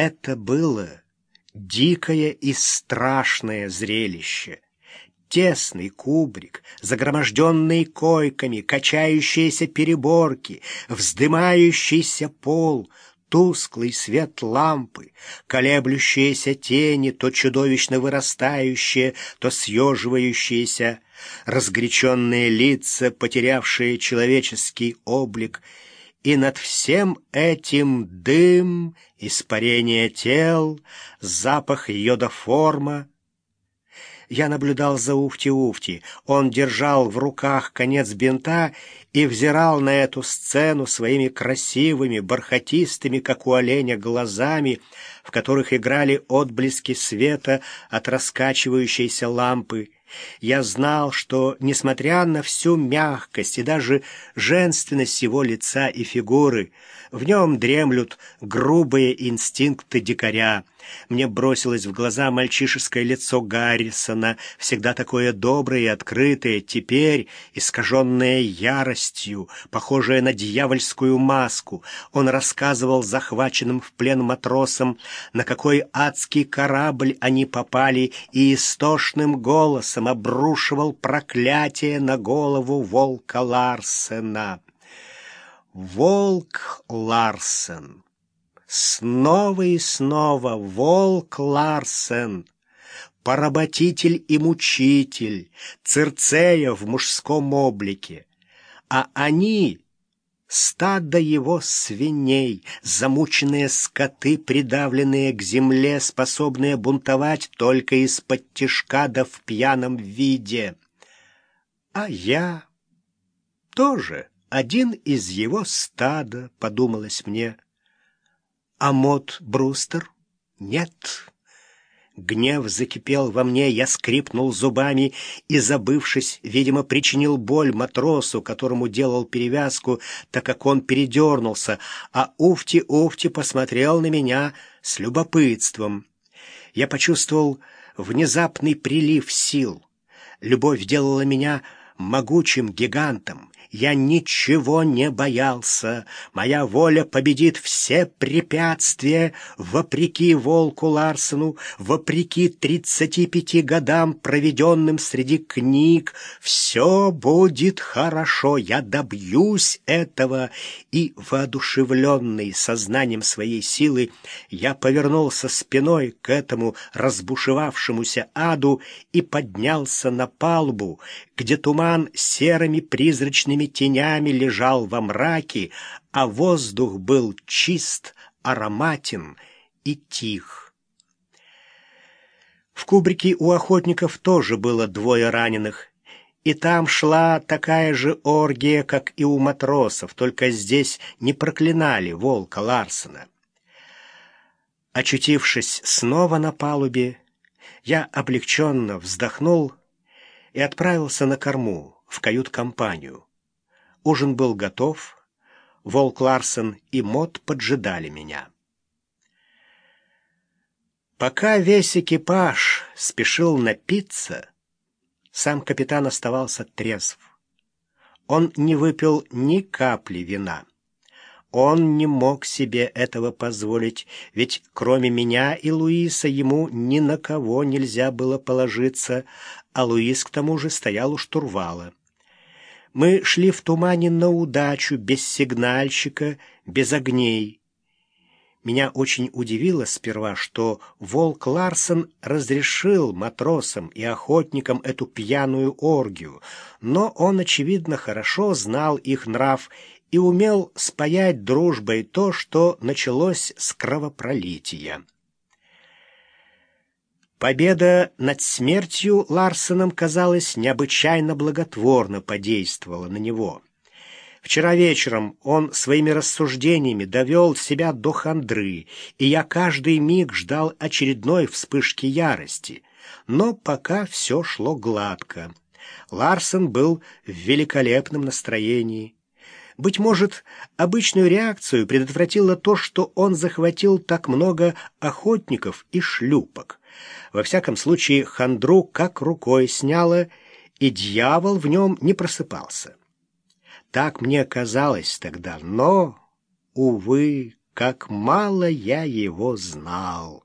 Это было дикое и страшное зрелище. Тесный кубрик, загроможденный койками, качающиеся переборки, вздымающийся пол, тусклый свет лампы, колеблющиеся тени, то чудовищно вырастающие, то съеживающиеся, разгоряченные лица, потерявшие человеческий облик — и над всем этим дым, испарение тел, запах йодоформа. Я наблюдал за Уфти-Уфти. Он держал в руках конец бинта и взирал на эту сцену своими красивыми, бархатистыми, как у оленя, глазами, в которых играли отблески света от раскачивающейся лампы. Я знал, что, несмотря на всю мягкость и даже женственность его лица и фигуры, в нем дремлют грубые инстинкты дикаря. Мне бросилось в глаза мальчишеское лицо Гаррисона, всегда такое доброе и открытое, теперь искаженное яростью, похожее на дьявольскую маску. Он рассказывал захваченным в плен матросам, на какой адский корабль они попали, и истошным голосом обрушивал проклятие на голову волка Ларсена. Волк Ларсен. Снова и снова волк Ларсен. Поработитель и мучитель, Цирцея в мужском облике. А они — стадо его свиней, замученные скоты, придавленные к земле, способные бунтовать только из-под тишка да в пьяном виде. А я тоже один из его стада, подумалось мне. А Мот Брустер? Нет. Гнев закипел во мне, я скрипнул зубами и, забывшись, видимо, причинил боль матросу, которому делал перевязку, так как он передернулся, а Уфти-Уфти посмотрел на меня с любопытством. Я почувствовал внезапный прилив сил. Любовь делала меня могучим гигантом, я ничего не боялся. Моя воля победит все препятствия, вопреки волку Ларсену, вопреки тридцати пяти годам, проведенным среди книг. Все будет хорошо, я добьюсь этого. И, воодушевленный сознанием своей силы, я повернулся спиной к этому разбушевавшемуся аду и поднялся на палубу, где туман серыми призрачными тенями лежал во мраке, а воздух был чист, ароматен и тих. В кубрике у охотников тоже было двое раненых, и там шла такая же оргия, как и у матросов, только здесь не проклинали волка Ларсена. Очутившись снова на палубе, я облегченно вздохнул и отправился на корму, в кают-компанию. Ужин был готов. Волк Ларсен и Мот поджидали меня. Пока весь экипаж спешил напиться, сам капитан оставался трезв. Он не выпил ни капли вина. Он не мог себе этого позволить, ведь кроме меня и Луиса ему ни на кого нельзя было положиться, а Луис к тому же стоял у штурвала. Мы шли в тумане на удачу, без сигнальщика, без огней. Меня очень удивило сперва, что Волк Ларсен разрешил матросам и охотникам эту пьяную оргию, но он, очевидно, хорошо знал их нрав и умел спаять дружбой то, что началось с кровопролития. Победа над смертью Ларсеном, казалось, необычайно благотворно подействовала на него. Вчера вечером он своими рассуждениями довел себя до хандры, и я каждый миг ждал очередной вспышки ярости. Но пока все шло гладко. Ларсен был в великолепном настроении. Быть может, обычную реакцию предотвратило то, что он захватил так много охотников и шлюпок. Во всяком случае, хандру как рукой сняло, и дьявол в нем не просыпался. Так мне казалось тогда, но, увы, как мало я его знал.